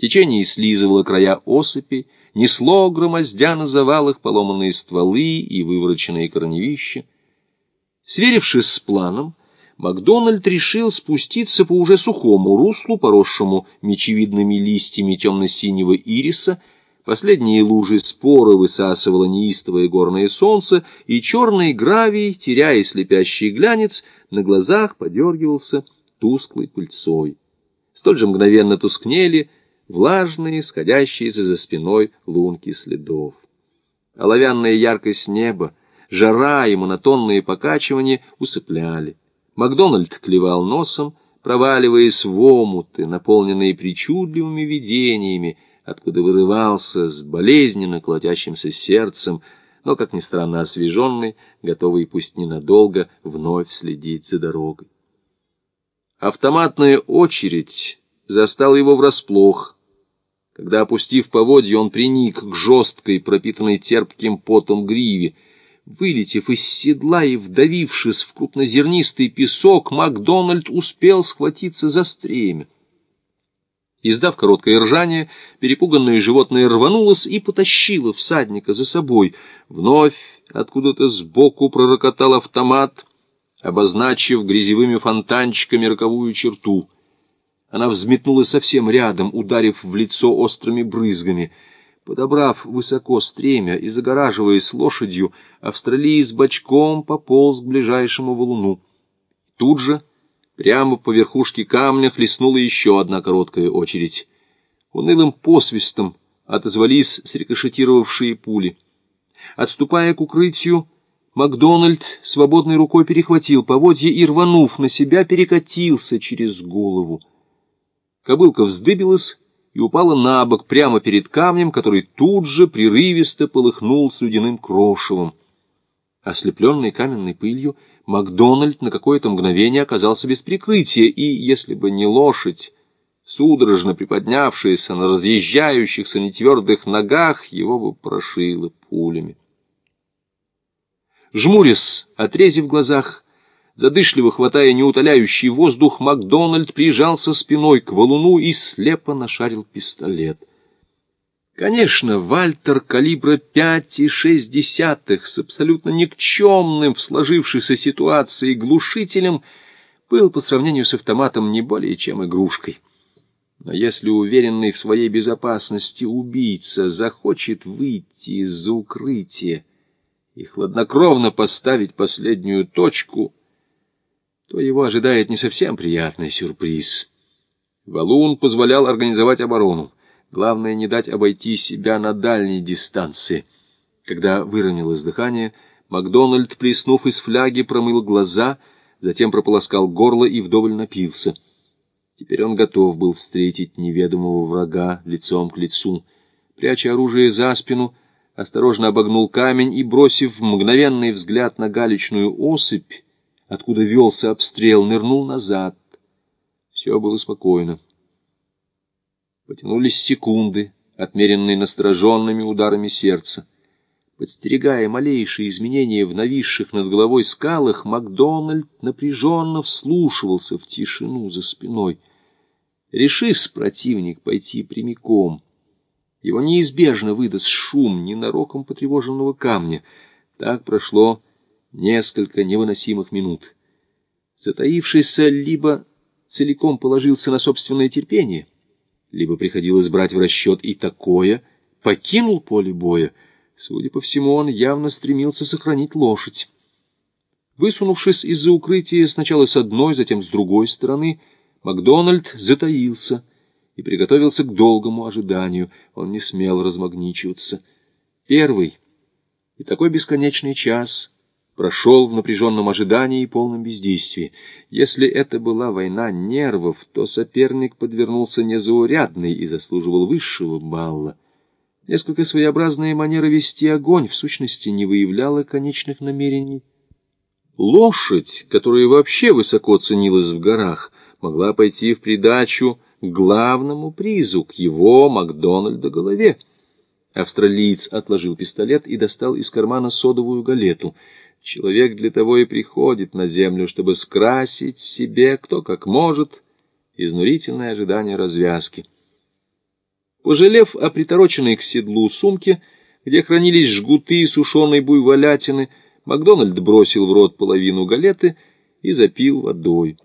Течение слизывало края осыпи, несло, громоздя на завалах поломанные стволы и вывороченные корневища. Сверившись с планом, Макдональд решил спуститься по уже сухому руслу, поросшему мечевидными листьями темно-синего ириса. Последние лужи спора высасывало неистовое горное солнце, и черный гравий, теряя слепящий глянец, на глазах подергивался тусклой пыльцой. Столь же мгновенно тускнели влажные, сходящиеся за спиной лунки следов. Оловянная яркость неба, жара и монотонные покачивания усыпляли. Макдональд клевал носом, проваливаясь в омуты, наполненные причудливыми видениями, откуда вырывался с болезненно колотящимся сердцем, но, как ни странно, освеженный, готовый пусть ненадолго вновь следить за дорогой. Автоматная очередь застала его врасплох, когда, опустив поводья, он приник к жесткой, пропитанной терпким потом гриве. Вылетев из седла и вдавившись в крупнозернистый песок, Макдональд успел схватиться за стремя. Издав короткое ржание, перепуганное животное рванулось и потащило всадника за собой. Вновь откуда-то сбоку пророкотал автомат, обозначив грязевыми фонтанчиками роковую черту — она взметнулась совсем рядом, ударив в лицо острыми брызгами. Подобрав высоко стремя и загораживаясь лошадью, австралиец бочком пополз к ближайшему валуну. Тут же, прямо по верхушке камня, хлестнула еще одна короткая очередь. Унылым посвистом отозвались срикошетировавшие пули. Отступая к укрытию, Макдональд свободной рукой перехватил поводья и, рванув на себя, перекатился через голову. Кобылка вздыбилась и упала на бок прямо перед камнем, который тут же прерывисто полыхнул с ледяным крошевом. Ослепленный каменной пылью, Макдональд на какое-то мгновение оказался без прикрытия, и, если бы не лошадь, судорожно приподнявшаяся на разъезжающихся нетвердых ногах, его бы прошило пулями. Жмурясь, отрезив глазах, Задышливо хватая неутоляющий воздух, Макдональд прижался спиной к валуну и слепо нашарил пистолет. Конечно, Вальтер калибра пять и шесть десятых с абсолютно никчемным в сложившейся ситуации глушителем был по сравнению с автоматом не более чем игрушкой. Но если уверенный в своей безопасности убийца захочет выйти из-за укрытия и хладнокровно поставить последнюю точку — то его ожидает не совсем приятный сюрприз. Валун позволял организовать оборону. Главное, не дать обойти себя на дальней дистанции. Когда выровнялось дыхание, Макдональд, плеснув из фляги, промыл глаза, затем прополоскал горло и вдоволь напился. Теперь он готов был встретить неведомого врага лицом к лицу. Пряча оружие за спину, осторожно обогнул камень и, бросив мгновенный взгляд на галечную осыпь, откуда велся обстрел, нырнул назад. Все было спокойно. Потянулись секунды, отмеренные настороженными ударами сердца. Подстерегая малейшие изменения в нависших над головой скалах, Макдональд напряженно вслушивался в тишину за спиной. Решись противник пойти прямиком. Его неизбежно выдаст шум ненароком потревоженного камня. Так прошло несколько невыносимых минут. Затаившийся либо целиком положился на собственное терпение, либо приходилось брать в расчет и такое, покинул поле боя. Судя по всему, он явно стремился сохранить лошадь. Высунувшись из-за укрытия сначала с одной, затем с другой стороны, Макдональд затаился и приготовился к долгому ожиданию. Он не смел размагничиваться. Первый и такой бесконечный час — прошел в напряженном ожидании и полном бездействии. Если это была война нервов, то соперник подвернулся незаурядный и заслуживал высшего балла. Несколько своеобразная манера вести огонь в сущности не выявляла конечных намерений. Лошадь, которая вообще высоко ценилась в горах, могла пойти в придачу к главному призу, к его Макдональда голове. Австралиец отложил пистолет и достал из кармана содовую галету — Человек для того и приходит на землю, чтобы скрасить себе, кто как может, изнурительное ожидание развязки. Пожалев о притороченной к седлу сумке, где хранились жгуты и сушеной буйволятины, Макдональд бросил в рот половину галеты и запил водой.